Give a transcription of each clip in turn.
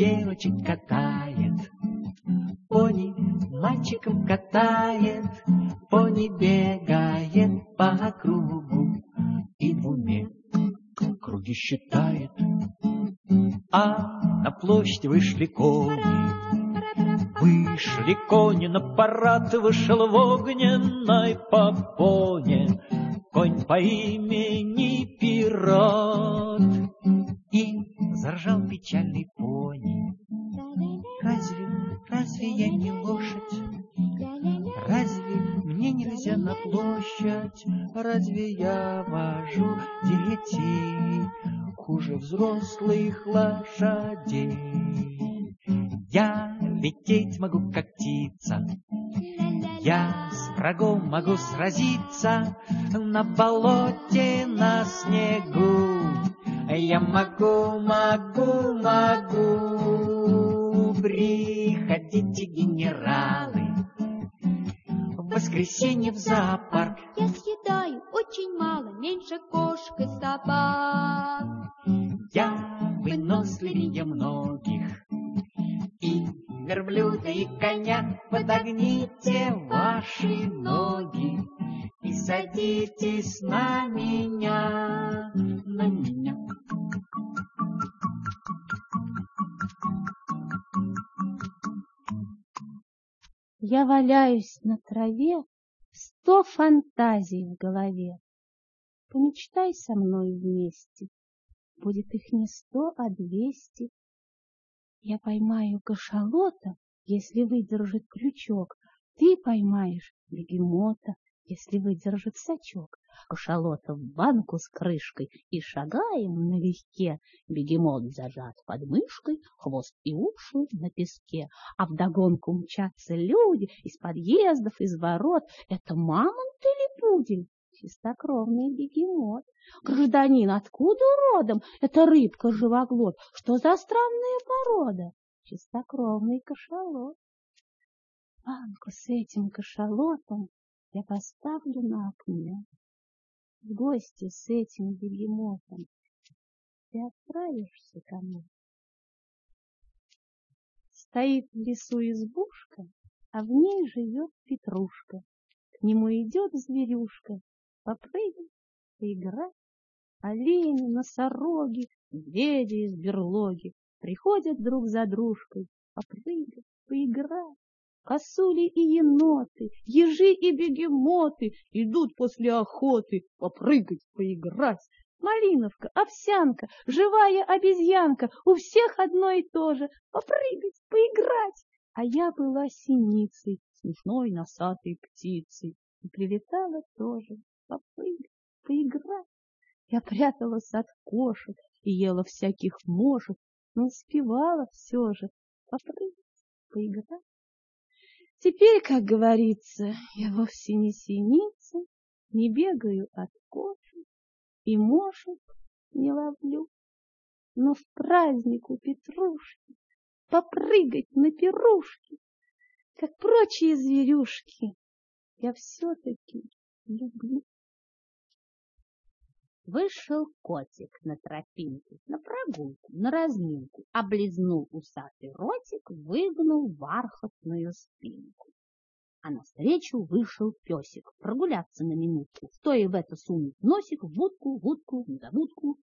девочек катает. Пони мальчиком катает, пони бегает по кругу и в уме круги считает. А на площадь вышли кони, Вышли кони на парад, вышел в огненной попоне конь по имени Пират. И заржал печальный я не лошадь? Разве мне нельзя на площадь? Разве я вожу детей хуже взрослых лошадей? Я лететь могу, как птица, я с врагом могу сразиться на болоте, на снегу. Я могу, могу, могу. Приходите, генералы, в воскресенье в зоопарк. Я съедаю очень мало, меньше кошек и собак. Я выносливее многих и верблюда и коня, подогните ваши ноги и садитесь на меня, на меня. Я валяюсь на траве, сто фантазий в голове. Помечтай со мной вместе, будет их не сто, а двести. Я поймаю кашалота, если выдержит крючок. Ты поймаешь бегемота, если выдержит сачок. Кашалота в банку с крышкой и шагаем налегке. Бегемот зажат под мышкой, хвост и уши на песке. А вдогонку мчатся люди из подъездов, из ворот. Это мамонт или пудель? чистокровный бегемот. Гражданин, откуда родом? Это рыбка-живоглот. Что за странная порода? Чистокровный кашалот. Банку с этим кашалотом я поставлю на окне. В гости с этим бегемотом ты отправишься ко мне. Стоит в лесу избушка, а в ней живет Петрушка. К нему идет зверюшка, попрыгать, поиграть. Олени, носороги, медведи из берлоги приходят друг за дружкой попрыгать, поиграть. Косули и еноты, ежи и бегемоты идут после охоты попрыгать, поиграть. Малиновка, овсянка, живая обезьянка, у всех одно и то же — попрыгать, поиграть. А я была синицей, смешной носатой птицей, и прилетала тоже попрыгать, поиграть. Я пряталась от кошек и ела всяких мошек, но успевала все же попрыгать, поиграть. Теперь, как говорится, я вовсе не синица, не бегаю от кошек и мошек не ловлю. Но в праздник у Петрушки попрыгать на пирушки, как прочие зверюшки, я все-таки люблю. Вышел котик на тропинку, на прогулку, на разминку, облизнул усатый ротик, выгнул бархатную спинку. А навстречу вышел песик прогуляться на минутку, стоя в это сунуть носик в будку, в утку, в забудку.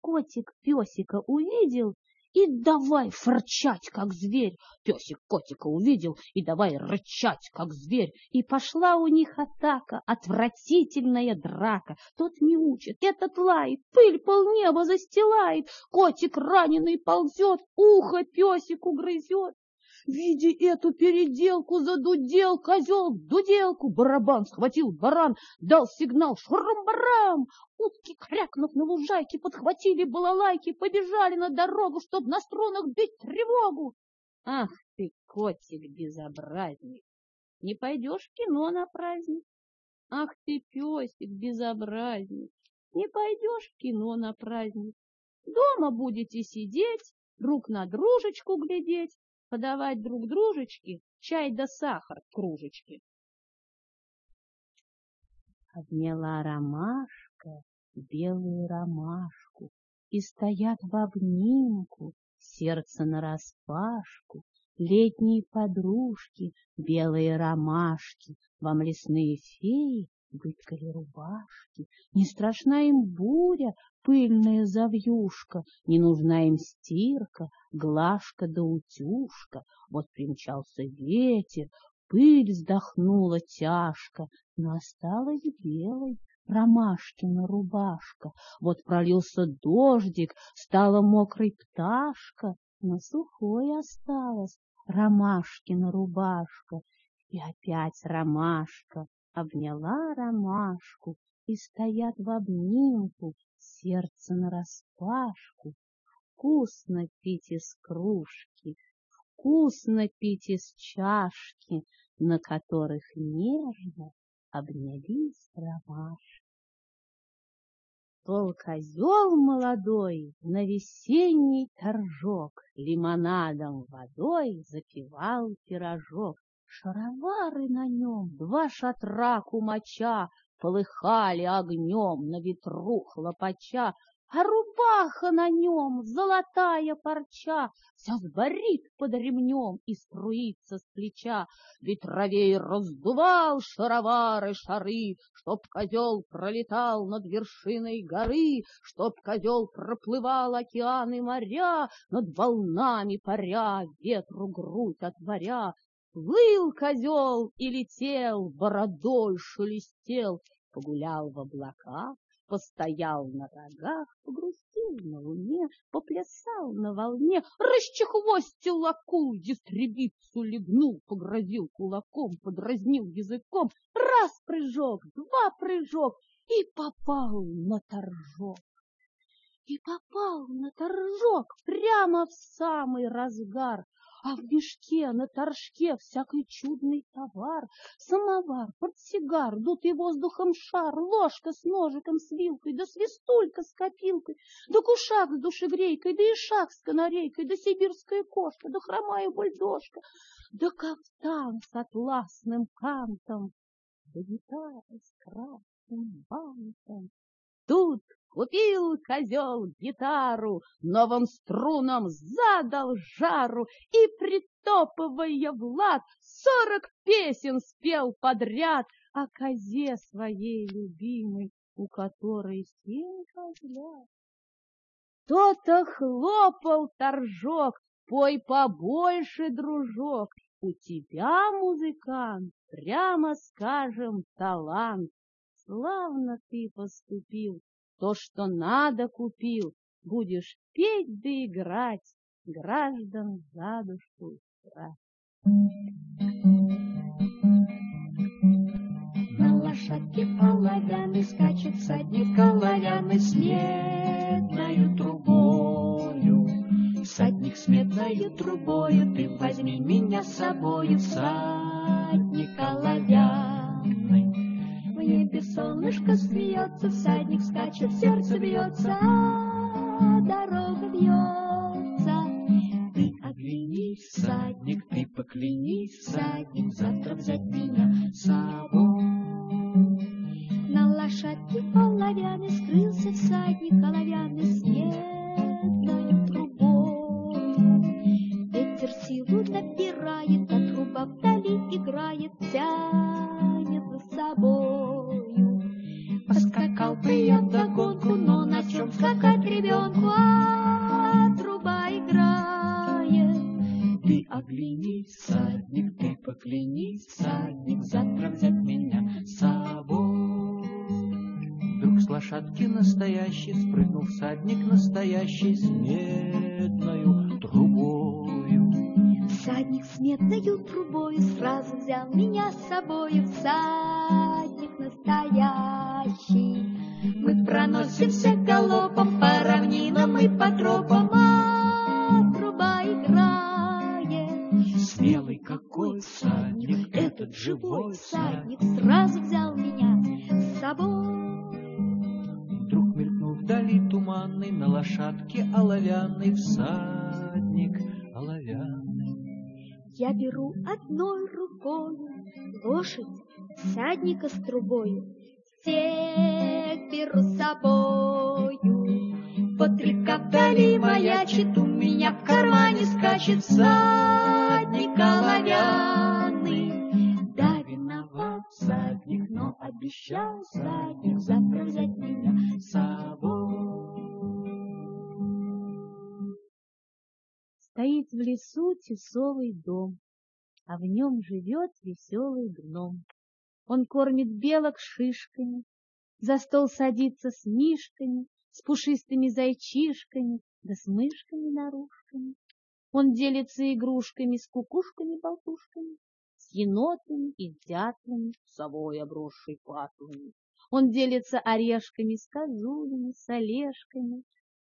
Котик песика увидел и давай фырчать, как зверь. Песик котика увидел и давай рычать, как зверь. И пошла у них атака, отвратительная драка. Тот мяучит, этот лает, пыль полнеба застилает. Котик раненый ползет, ухо песику грызет. Видя эту переделку, задудел козел дуделку. Барабан схватил баран, дал сигнал шурум-барам. Утки, крякнув на лужайке, подхватили балалайки, побежали на дорогу, чтоб на струнах бить тревогу. Ах ты, котик безобразник, не пойдешь в кино на праздник? Ах ты, песик безобразник, не пойдешь в кино на праздник? Дома будете сидеть, друг на дружечку глядеть, подавать друг дружечке чай да сахар в кружечке. Обняла ромашка белую ромашку, и стоят в обнимку сердце нараспашку, летние подружки, белые ромашки, вам лесные феи выткали рубашки. Не страшна им буря, пыльная завьюшка, не нужна им стирка, глажка да утюжка. Вот примчался ветер, пыль вздохнула тяжко, но осталась белой ромашкина рубашка. Вот пролился дождик, стала мокрой пташка, но сухой осталась ромашкина рубашка. И опять ромашка обняла ромашку, и стоят в обнимку, сердце нараспашку. Вкусно пить из кружки, вкусно пить из чашки, на которых нежно обнялись ромашки. Тол козел молодой на весенний торжок лимонадом водой запивал пирожок. Шаровары на нем, два шатра кумача, полыхали огнем на ветру хлопача, а рубаха на нем, золотая парча, вся сборит под ремнем и струится с плеча. Ветровей раздувал шаровары шары, чтоб козел пролетал над вершиной горы, чтоб козел проплывал океаны моря, над волнами паря, ветру грудь отворя. Плыл козел и летел, бородой шелестел, погулял в облаках, постоял на рогах, погрустил на луне, поплясал на волне, расчехвостил акул, ястребицу легнул, погрозил кулаком, подразнил языком, раз прыжок, два прыжок и попал на торжок. И попал на торжок прямо в самый разгар, а в мешке на торжке всякий чудный товар. Самовар, портсигар, дутый воздухом шар, ложка с ножиком, с вилкой, да свистулька с копилкой, да кушак с душегрейкой, да ишак с канарейкой, да сибирская кошка, да хромая бульдожка, да кафтан с атласным кантом, да гитара с красным бантом. Тут Купил козел гитару, новым струнам задал жару и, притопывая в лад, сорок песен спел подряд о козе своей любимой, у которой семь козлят. Кто-то хлопал торжок, пой побольше, дружок, у тебя, музыкант, прямо скажем, талант. Славно ты поступил, то, что надо, купил, будешь петь да играть, граждан за душу. На лошадке половяны скачет всадник оловянный с медною трубою. Всадник с медною трубою, ты возьми меня с собою, всадник оловянный небе солнышко смеется, всадник скачет, сердце бьется, дорога бьется. Ты оглянись, всадник, ты поклянись, всадник, завтра взять меня с собой. На лошадке оловянный скрылся всадник оловянный с лошадки настоящий спрыгнул всадник настоящий с медною трубою. Всадник с медною трубою сразу взял меня с собою, всадник настоящий. Мы проносимся галопом по равнинам и по тропам, всадник оловянный. Я беру одной рукою лошадь, всадника с трубою, всех беру с собою. смотри-ка, вдали маячит, у меня в кармане скачет всадник оловянный. Да, виноват всадник, но обещал всадник завтра в лесу тесовый дом, а в нем живет веселый гном. Он кормит белок шишками, за стол садится с мишками, с пушистыми зайчишками, да с мышками-нарушками. Он делится игрушками с кукушками-болтушками, с енотами и дятлами, совой обросшей патлами. Он делится орешками с козулями, с олешками,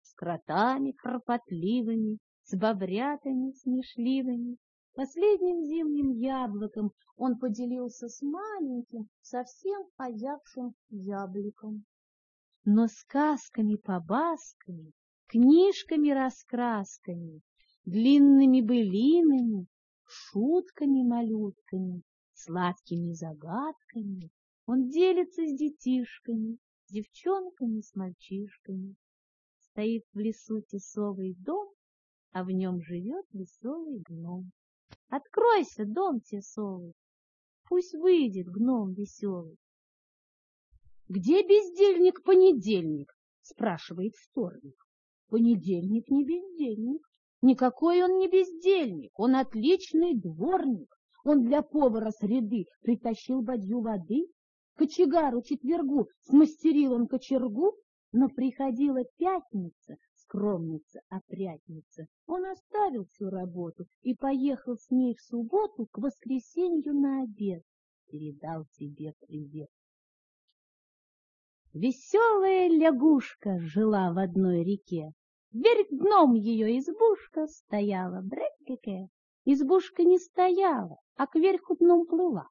с кротами хропотливыми, с бобрятами смешливыми. Последним зимним яблоком он поделился с маленьким, совсем озябшим зябликом. Но сказками-побасками, книжками-раскрасками, длинными былинами, шутками-малютками, сладкими загадками он делится с детишками, с девчонками, с мальчишками. Стоит в лесу тесовый дом, а в нем живет веселый гном. Откройся, дом тесовый, пусть выйдет гном веселый. Где бездельник понедельник? спрашивает вторник. Понедельник не бездельник. Никакой он не бездельник, он отличный дворник. Он для повара среды притащил бадью воды, кочегару четвергу смастерил он кочергу, но приходила пятница, скромница-опрятница. Он оставил всю работу и поехал с ней в субботу к воскресенью на обед. Передал тебе привет. Веселая лягушка жила в одной реке. Вверх дном ее избушка стояла, брекеке. Избушка не стояла, а кверху дном плыла.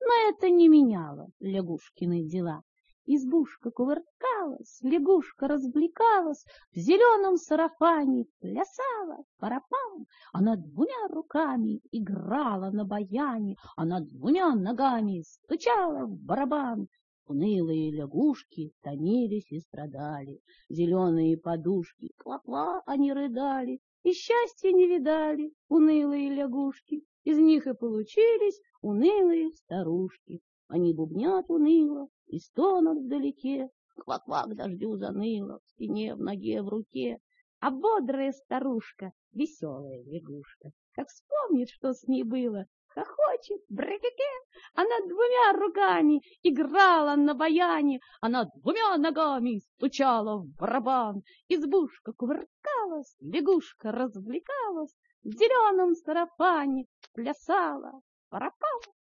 Но это не меняло лягушкины дела. Избушка кувыркалась, лягушка развлекалась, В зеленом сарафане плясала парапам. Она двумя руками играла на баяне, Она двумя ногами стучала в барабан. Унылые лягушки тонились и страдали, Зеленые подушки, ква-ква, они рыдали, И счастья не видали унылые лягушки, Из них и получились унылые старушки. Они бубнят уныло, и стонут вдалеке, Квак-квак дождю заныло, в спине, в ноге, в руке. А бодрая старушка, веселая лягушка, Как вспомнит, что с ней было, хохочет, брекеке. Она двумя руками играла на баяне, Она двумя ногами стучала в барабан. Избушка кувыркалась, лягушка развлекалась, В зеленом сарафане плясала, парапала.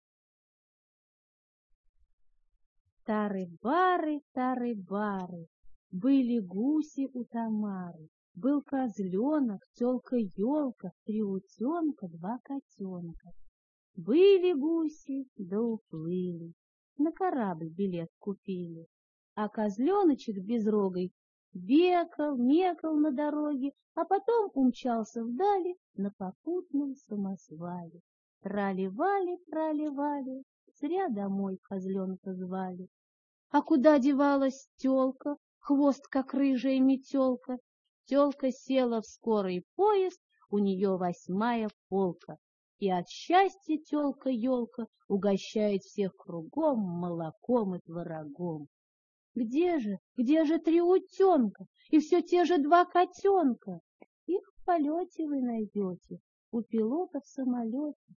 Тары-бары, тары-бары, были гуси у Тамары, был козленок, тёлка-ёлка, три утёнка, два котенка. Были гуси, да уплыли, на корабль билет купили, а козленочек безрогой бекал, мекал на дороге, а потом умчался вдали на попутном самосвале. Трали-вали, трали-вали, зря домой козленка звали. А куда девалась тёлка, хвост как рыжая метелка? Тёлка села в скорый поезд, у неё восьмая полка. И от счастья тёлка-ёлка угощает всех кругом молоком и творогом. Где же, где же три утенка и все те же два котенка? Их в полете вы найдете, у пилота в самолете.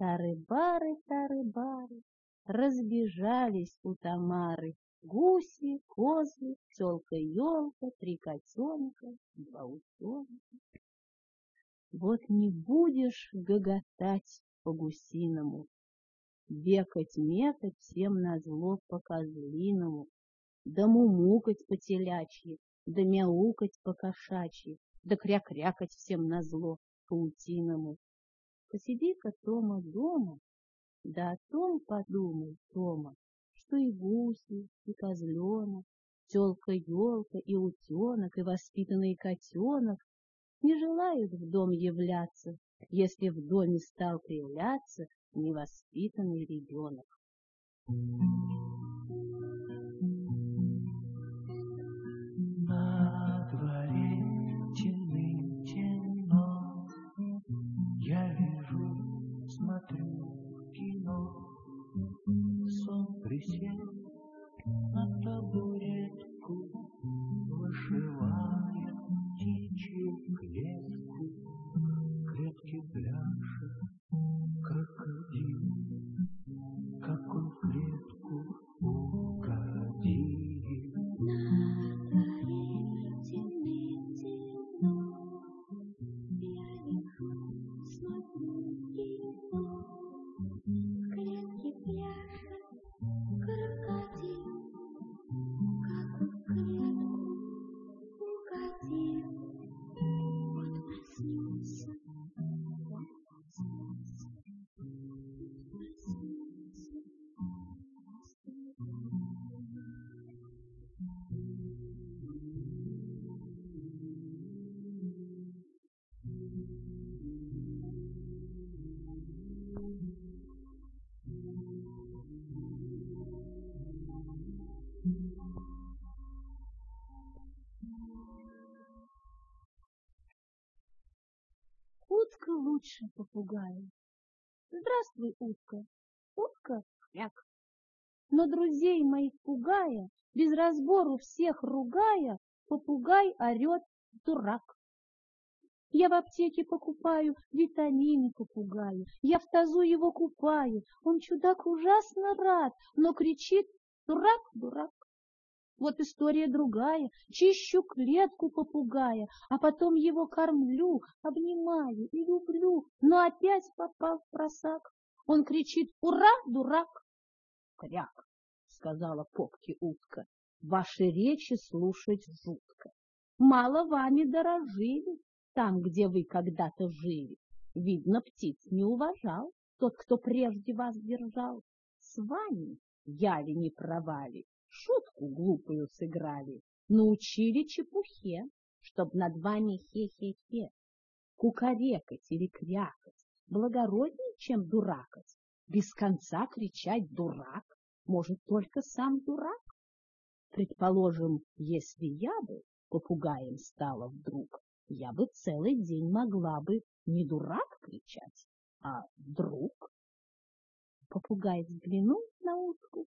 Тары-бары, тары-бары, разбежались у Тамары гуси, козы, тёлка-ёлка, три котенка, два утенка. Вот не будешь гоготать по-гусиному, Бекать-мекать всем назло по-козлиному, Да мумукать по-телячьи, да мяукать по-кошачьи, Да кря-крякать всем назло по-утиному. Посиди-ка, Тома, дома, да о том подумай, Тома, что и гуси, и козленок, тёлка-ёлка, и утенок, и воспитанный котенок не желают в дом являться, если в доме стал появляться невоспитанный ребенок. На дворе смотрю кино, сон присел на табуретку, вышивая птичий клетку. Утка лучше попугая. Здравствуй, утка. Утка хряк. Но друзей моих пугая, без разбору всех ругая, попугай орет дурак. Я в аптеке покупаю витамины попугаю, я в тазу его купаю, он чудак ужасно рад, но кричит дурак, дурак. Вот история другая. Чищу клетку попугая, а потом его кормлю, обнимаю и люблю, но опять попал в просак. Он кричит «Ура, дурак!» «Кряк!» — сказала попке утка. «Ваши речи слушать жутко. Мало вами дорожили там, где вы когда-то жили. Видно, птиц не уважал тот, кто прежде вас держал. С вами я не провали, шутку глупую сыграли, научили чепухе, чтоб над вами хе-хе-хе, кукарекать или крякать, благороднее, чем дуракать, без конца кричать «дурак» может только сам дурак. Предположим, если я бы попугаем стала вдруг, я бы целый день могла бы не дурак кричать, а друг. Попугай взглянул на утку,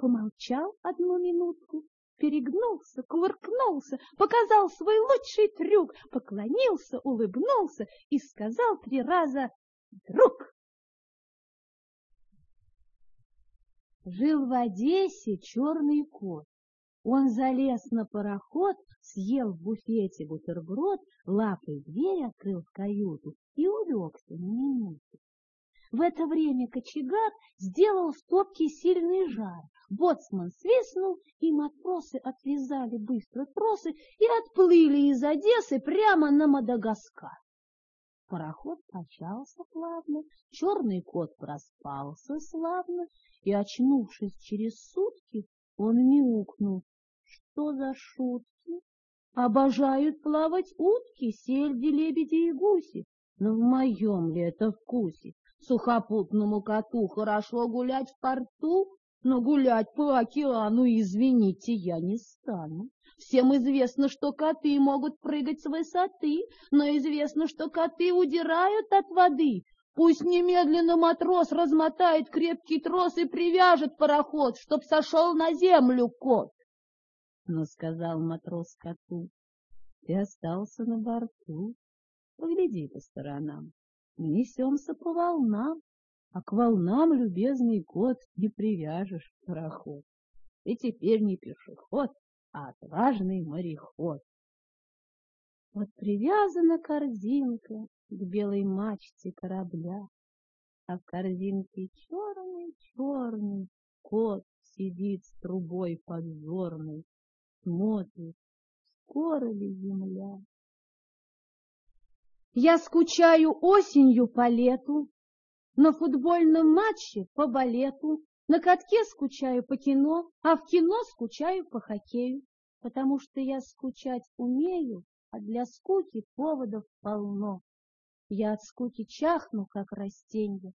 помолчал одну минутку, перегнулся, кувыркнулся, показал свой лучший трюк, поклонился, улыбнулся и сказал три раза «Друг!». Жил в Одессе черный кот. Он залез на пароход, съел в буфете бутерброд, лапой дверь открыл в каюту и улегся на минуту. В это время кочегар сделал в топке сильный жар. Боцман свистнул, и матросы отвязали быстро тросы и отплыли из Одессы прямо на Мадагаскар. Пароход качался плавно, черный кот проспался славно, и, очнувшись через сутки, он мяукнул. Что за шутки? Обожают плавать утки, сельди, лебеди и гуси. Но в моем ли это вкусе? Сухопутному коту хорошо гулять в порту, но гулять по океану, извините, я не стану. Всем известно, что коты могут прыгать с высоты, но известно, что коты удирают от воды. Пусть немедленно матрос размотает крепкий трос и привяжет пароход, чтоб сошел на землю кот. Но сказал матрос коту, ты остался на борту, погляди по сторонам. Мы несемся по волнам, а к волнам, любезный кот, не привяжешь пароход. И теперь не пешеход, а отважный мореход. Вот привязана корзинка к белой мачте корабля, а в корзинке черный-черный кот сидит с трубой подзорной, смотрит, скоро ли земля. Я скучаю осенью по лету, на футбольном матче по балету, на катке скучаю по кино, а в кино скучаю по хоккею, потому что я скучать умею, а для скуки поводов полно. Я от скуки чахну, как растенье.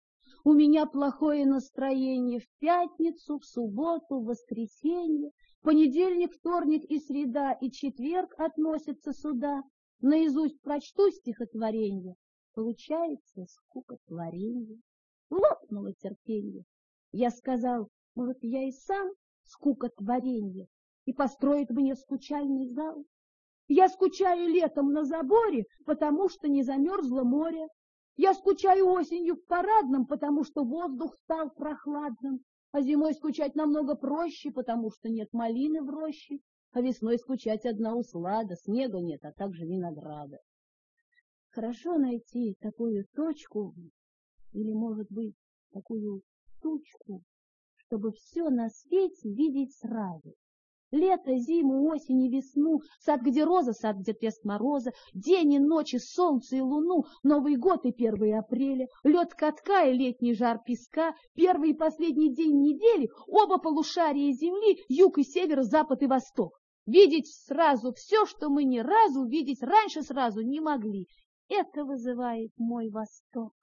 У меня плохое настроение в пятницу, в субботу, в воскресенье, понедельник, вторник и среда, и четверг относятся сюда. Наизусть прочту стихотворение, получается скукотворение. Лопнуло терпенье. Я сказал, Может, я и сам скука творенье, и построит мне скучальный зал? Я скучаю летом на заборе, потому что не замерзло море. Я скучаю осенью в парадном, потому что воздух стал прохладным. А зимой скучать намного проще, потому что нет малины в роще. А весной скучать одна услада, снега нет, а также винограда. Хорошо найти такую точку, или, может быть, такую тучку, чтобы все на свете видеть сразу. Лето, зиму, осень и весну, сад, где роза, сад, где тест мороза, день и ночи, солнце и луну, Новый год и 1 апреля, лед катка и летний жар песка, первый и последний день недели, оба полушария земли, юг и север, запад и восток. Видеть сразу все, что мы ни разу видеть раньше сразу не могли. Это вызывает мой восторг.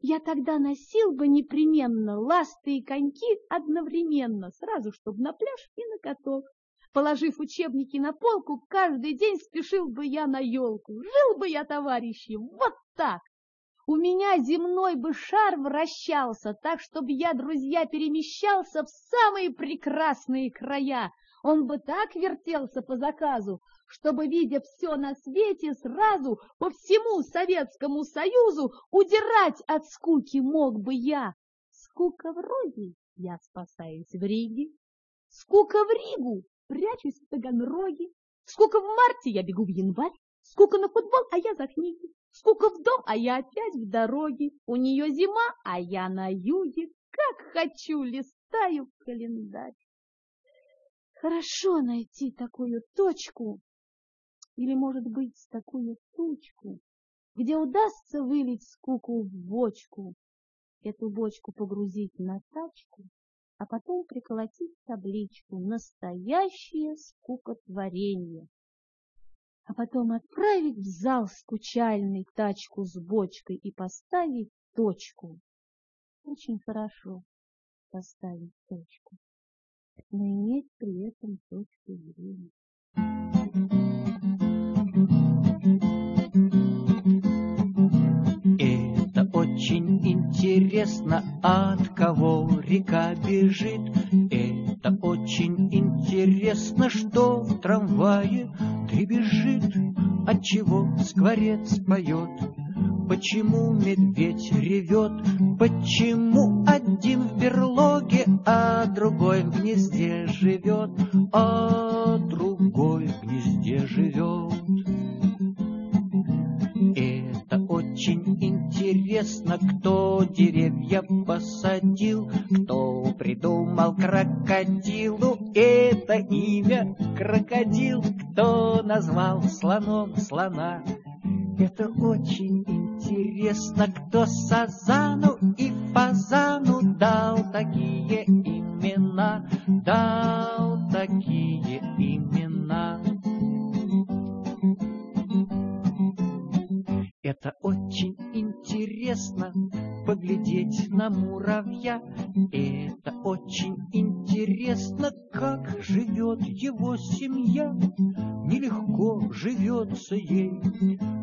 Я тогда носил бы непременно ласты и коньки одновременно, сразу, чтобы на пляж и на каток. Положив учебники на полку, каждый день спешил бы я на елку. Жил бы я, товарищи, вот так. У меня земной бы шар вращался, так, чтобы я, друзья, перемещался в самые прекрасные края. Он бы так вертелся по заказу, чтобы, видя все на свете, сразу по всему Советскому Союзу удирать от скуки мог бы я. Скука вроде я спасаюсь в Риге, скука в Ригу, прячусь в Таганроге, скука в марте я бегу в январь, скука на футбол, а я за книги, скука в дом, а я опять в дороге, у нее зима, а я на юге, как хочу, листаю календарь. Хорошо найти такую точку, или, может быть, такую тучку, где удастся вылить скуку в бочку, эту бочку погрузить на тачку, а потом приколотить табличку «Настоящее скукотворение», а потом отправить в зал скучальный тачку с бочкой и поставить точку. Очень хорошо поставить точку но иметь при этом точку зрения. Это очень интересно, от кого река бежит. Это очень интересно, что в трамвае дребезжит, от чего скворец поет. Почему медведь ревет? Почему один в берлоге, а другой в гнезде живет? А другой в гнезде живет. Это очень интересно, кто деревья посадил, кто придумал крокодилу это имя крокодил, кто назвал слоном слона. Это очень интересно, кто Сазану и Фазану дал такие имена, дал такие имена. Это очень интересно поглядеть на муравья. Это очень интересно, как живет его семья. Нелегко живется ей,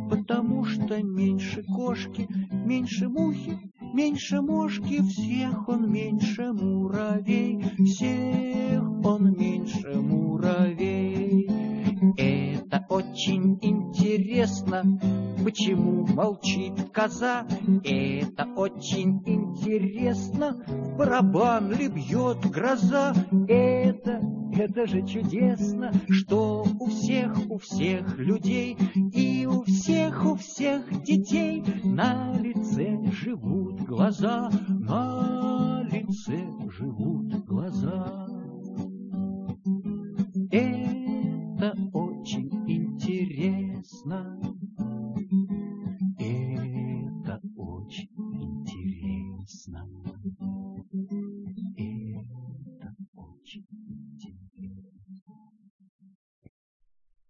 потому что меньше кошки, меньше мухи, меньше мошки, всех он меньше муравей, всех он меньше муравей. Это очень интересно, почему молчит коза. Это очень интересно, в барабан ли бьет гроза. Это, это же чудесно, что у всех, у всех людей и у всех, у всех детей на лице живут глаза, на лице живут last night.